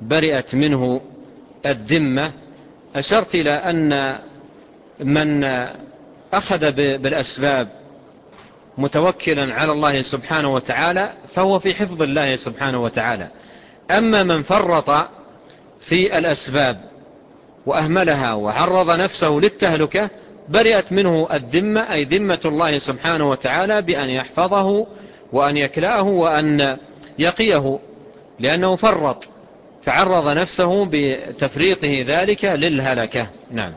برئت منه الذمة. أشرت إلى أن من أخذ بالأسباب متوكلا على الله سبحانه وتعالى فهو في حفظ الله سبحانه وتعالى. أما من فرط في الأسباب وأهملها وعرض نفسه للتهلكة برئت منه الذمة أي ذمة الله سبحانه وتعالى بأن يحفظه وأن يكلأه وأن يقيه لأنه فرط. تعرض نفسه بتفريطه ذلك للهلكة. نعم.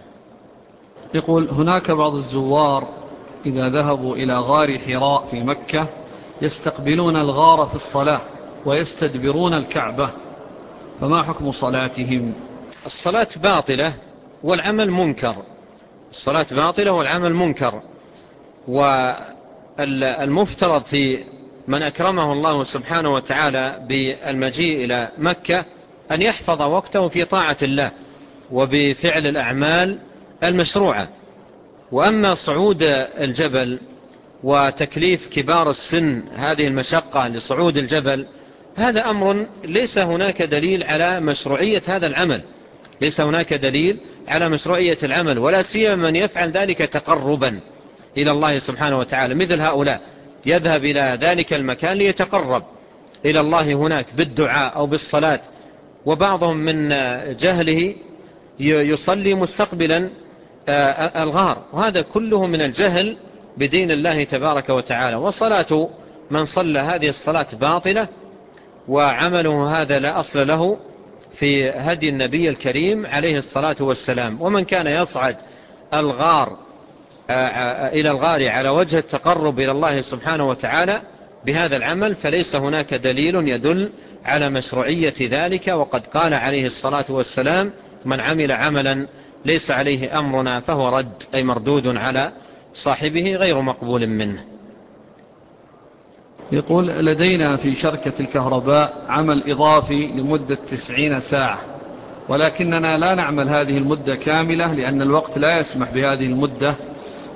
يقول هناك بعض الزوار إذا ذهبوا إلى غار حراء في مكة يستقبلون الغار في الصلاة ويستدبرون الكعبة فما حكم صلاتهم؟ الصلاة باطلة والعمل منكر. الصلاة باطلة والعمل منكر. والمفترض في من أكرمه الله سبحانه وتعالى بالمجيء إلى مكة أن يحفظ وقته في طاعة الله وبفعل الأعمال المشروعة. وأما صعود الجبل وتكليف كبار السن هذه المشقة لصعود الجبل هذا أمر ليس هناك دليل على مشروعية هذا العمل. ليس هناك دليل على مشروعية العمل ولا سيما من يفعل ذلك تقربا إلى الله سبحانه وتعالى. مثل هؤلاء يذهب إلى ذلك المكان ليتقرب إلى الله هناك بالدعاء أو بالصلاة. وبعضهم من جهله يصلي مستقبلا آه، الغار. وهذا كله من الجهل بدين الله تبارك وتعالى. وصلاة من صلى هذه الصلاة باطلة وعمله هذا لا أصل له في هدي النبي الكريم عليه الصلاة والسلام. ومن كان يصعد الغار آه، آه، إلى الغار على وجه التقرب إلى الله سبحانه وتعالى بهذا العمل فليس هناك دليل يدل على مشروعية ذلك وقد قال عليه الصلاة والسلام من عمل عملا ليس عليه أمرنا فهو رد أي مردود على صاحبه غير مقبول منه. يقول لدينا في شركة الكهرباء عمل إضافي لمدة تسعين ساعة ولكننا لا نعمل هذه المدة كاملة لأن الوقت لا يسمح بهذه المدة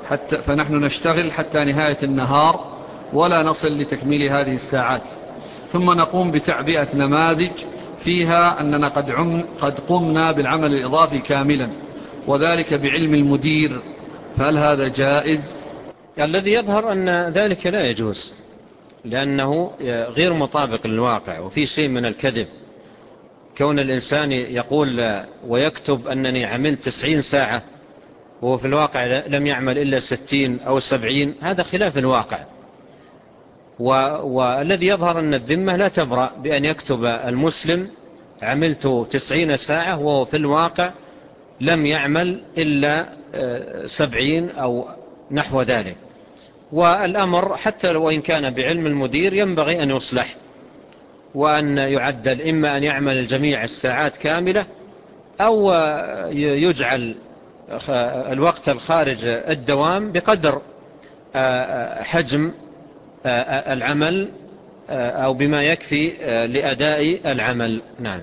حتى فنحن نشتغل حتى نهاية النهار ولا نصل لتكميل هذه الساعات. ثم نقوم بتعبئة نماذج فيها أننا قد, عم قد قمنا بالعمل الإضافي كاملا وذلك بعلم المدير. فهل هذا جائز؟ الذي يظهر أن ذلك لا يجوز لأنه غير مطابق للواقع وفي شيء من الكذب. كون الإنسان يقول ويكتب أنني عملت تسعين ساعة وهو في الواقع لم يعمل إلا ستين أو سبعين هذا خلاف الواقع. والذي يظهر أن الذمة لا تبرأ بأن يكتب المسلم عملت تسعين ساعة وهو في الواقع لم يعمل إلا آه، سبعين أو نحو ذلك. والأمر حتى وإن كان بعلم المدير ينبغي أن يصلح وأن يعدل إما أن يعمل الجميع الساعات كاملة أو يجعل الوقت الخارج الدوام بقدر آه، حجم آه، العمل أو بما يكفي لأداء العمل. نعم.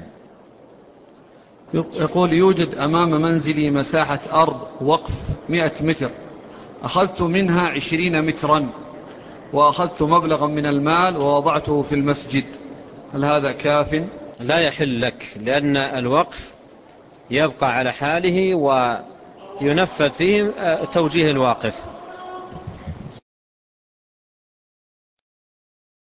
يقول يوجد أمام منزلي مساحة أرض وقف مئة متر. أخذت منها عشرين مترا وأخذت مبلغا من المال ووضعته في المسجد. هل هذا كاف؟ لا يحل لك لأن الوقف يبقى على حاله وينفذ فيه توجيه الواقف.